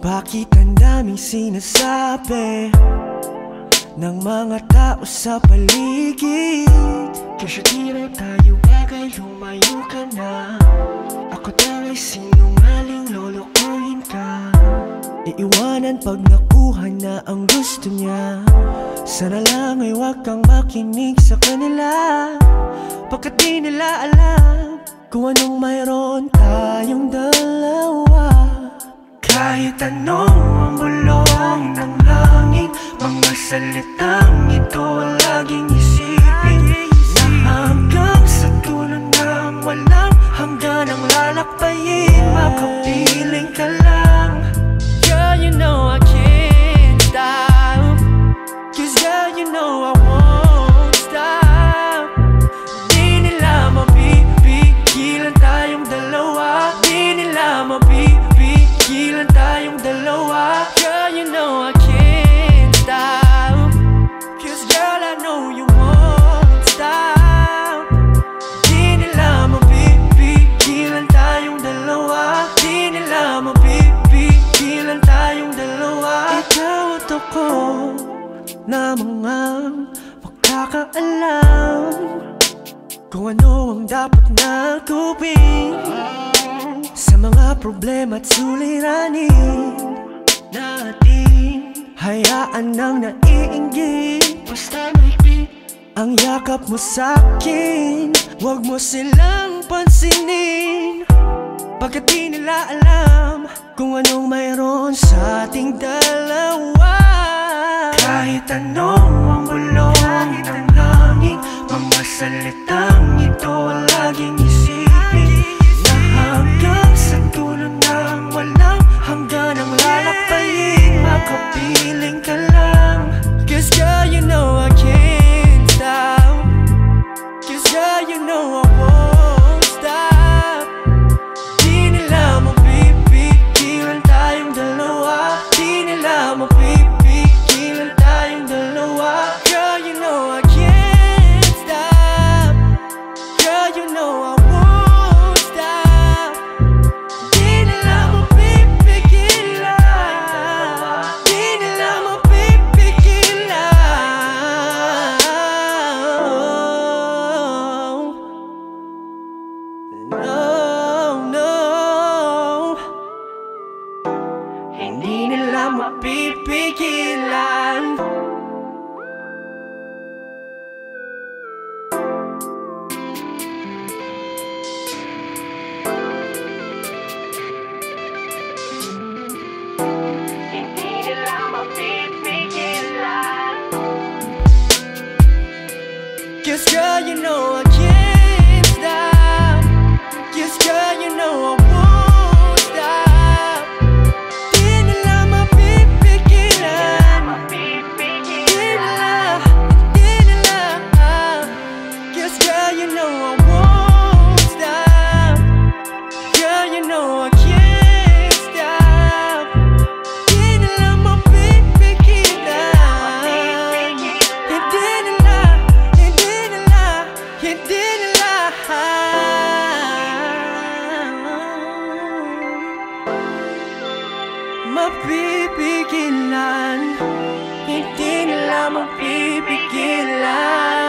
Bakit ang daming sinasabi Ng mga tao sa paligid? Kasi di tayo bagay, lumayo ka na. Ako daw ay sinungaling, lolokohin ka. Iiwanan pag nakuha na ang gusto niya. Sana lang ay wag kang makinig sa kanila. Pagkat di nila alam Kung anong mayroon tayong dalawa Kahit anong ang bulong ng hangin Mga salitang makakaalam Kung ano ang dapat na gawin Sa mga problema at suliranin Natin. Hayaan nang naiinggit Basta may ang yakap mo sa'kin Huwag mo silang pansinin. Pagkat di nila alam Kung anong mayroon sa ating dalawa. Kahit anong ang bulong salitang ito laging Hindi nila mapipigilan Hindi nila mapipigilan Cause girl, you know I Girl, you know I won't stop. Girl, you know I can't stop. Didn't love my baby, kita It didn't lie, it didn't get line. It didn't lie, my baby, get line.